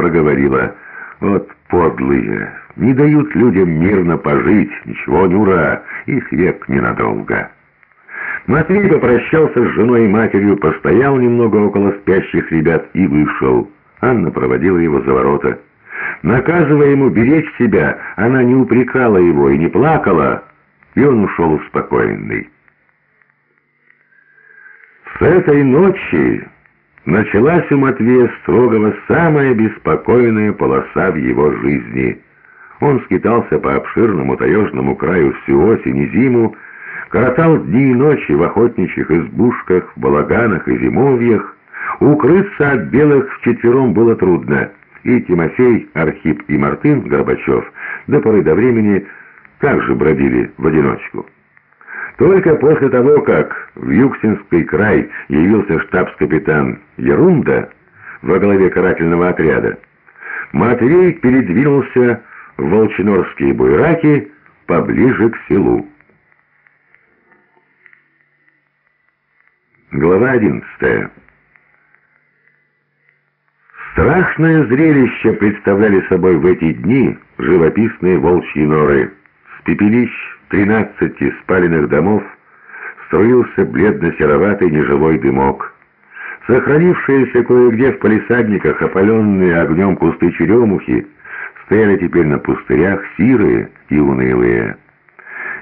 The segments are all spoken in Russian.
проговорила, «Вот подлые, не дают людям мирно пожить, ничего не ура, их век ненадолго». Матвей попрощался с женой и матерью, постоял немного около спящих ребят и вышел. Анна проводила его за ворота. Наказывая ему беречь себя, она не упрекала его и не плакала, и он ушел успокоенный. С этой ночи началась у Матвея Строгова самая беспокойная полоса в его жизни. Он скитался по обширному таежному краю всю осень и зиму, коротал дни и ночи в охотничьих избушках, балаганах и зимовьях. Укрыться от белых вчетвером было трудно, и Тимофей, Архип и Мартын Горбачев до поры до времени также бродили в одиночку. Только после того, как в Юксинский край явился штабс-капитан Ерунда во главе карательного отряда, Матвей передвинулся в Волчинорские буйраки поближе к селу. Глава 11 Страшное зрелище представляли собой в эти дни живописные волчьи норы. С пепелищ тринадцати спаленных домов струился бледно-сероватый неживой дымок. Сохранившиеся кое-где в палисадниках опаленные огнем кусты черемухи стояли теперь на пустырях сирые и унылые.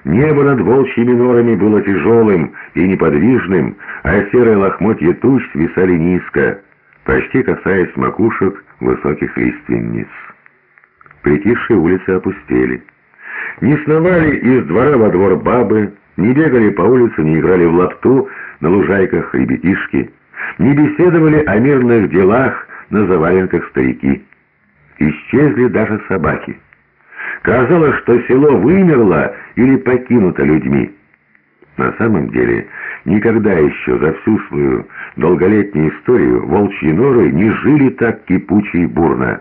Небо над волчьими норами было тяжелым и неподвижным, а серые лохмотья туч свисали низко, почти касаясь макушек высоких лиственниц. Притихшие улицы опустели. Не сновали из двора во двор бабы, не бегали по улице, не играли в лапту на лужайках ребятишки, не беседовали о мирных делах на заваленках старики. Исчезли даже собаки. Казалось, что село вымерло или покинуто людьми. На самом деле, никогда еще за всю свою долголетнюю историю волчьи норы не жили так кипуче и бурно.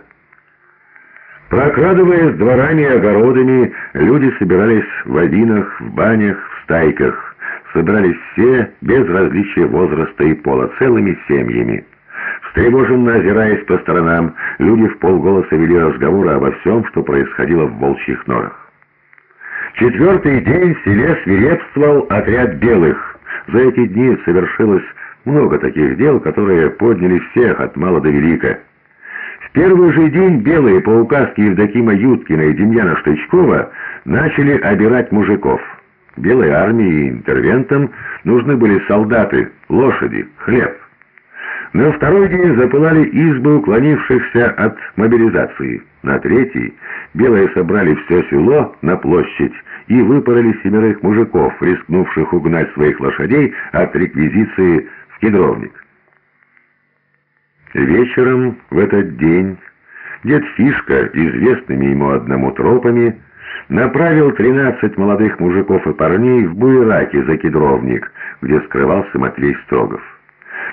Прокрадываясь дворами и огородами, люди собирались в одинах, в банях, в стайках. Собирались все, без различия возраста и пола, целыми семьями. Встревоженно озираясь по сторонам, люди в полголоса вели разговоры обо всем, что происходило в волчьих норах. Четвертый день в селе свирепствовал отряд белых. За эти дни совершилось много таких дел, которые подняли всех от мала до велика. В первый же день белые по указке Евдокима Юткина и Демьяна Штычкова начали обирать мужиков. Белой армии и интервентам нужны были солдаты, лошади, хлеб. На второй день запылали избы уклонившихся от мобилизации. На третий белые собрали все село на площадь и выпороли семерых мужиков, рискнувших угнать своих лошадей от реквизиции в кедровник. Вечером в этот день дед Фишка, известными ему одному тропами, направил 13 молодых мужиков и парней в Буераке за кедровник, где скрывался Матвей Строгов.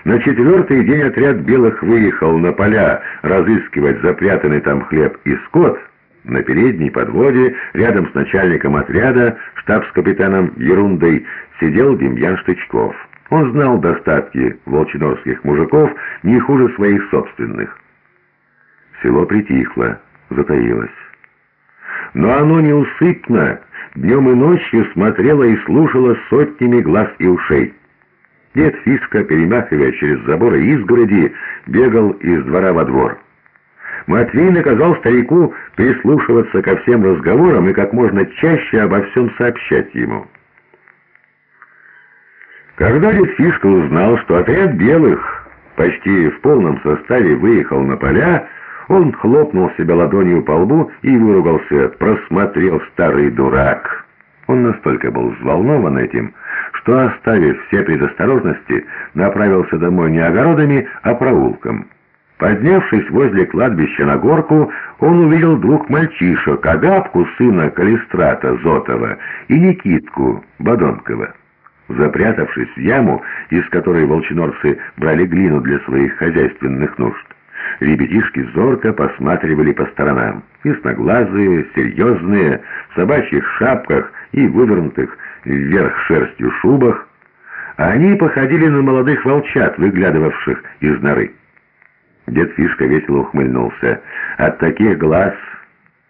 На четвертый день отряд белых выехал на поля разыскивать запрятанный там хлеб и скот. На передней подводе, рядом с начальником отряда, штабс-капитаном Ерундой, сидел Демьян Штычков. Он знал достатки волчинорских мужиков не хуже своих собственных. Село притихло, затаилось. Но оно неусыпно, днем и ночью смотрело и слушало сотнями глаз и ушей. Дед Фишка, перемахивая через заборы изгороди, бегал из двора во двор. Матвей наказал старику прислушиваться ко всем разговорам и как можно чаще обо всем сообщать ему. Когда дед Фишка узнал, что отряд белых почти в полном составе выехал на поля, он хлопнул себя ладонью по лбу и выругался, просмотрел старый дурак. Он настолько был взволнован этим, что, оставив все предосторожности, направился домой не огородами, а проулком. Поднявшись возле кладбища на горку, он увидел двух мальчишек, Агапку, сына Калистрата Зотова, и Никитку Бадонкова. Запрятавшись в яму, из которой волчинорцы брали глину для своих хозяйственных нужд, ребятишки зорко посматривали по сторонам. Ясноглазые, серьезные, в собачьих шапках и вывернутых вверх шерстью шубах, а они походили на молодых волчат, выглядывавших из норы. Дед Фишка весело ухмыльнулся. «От таких глаз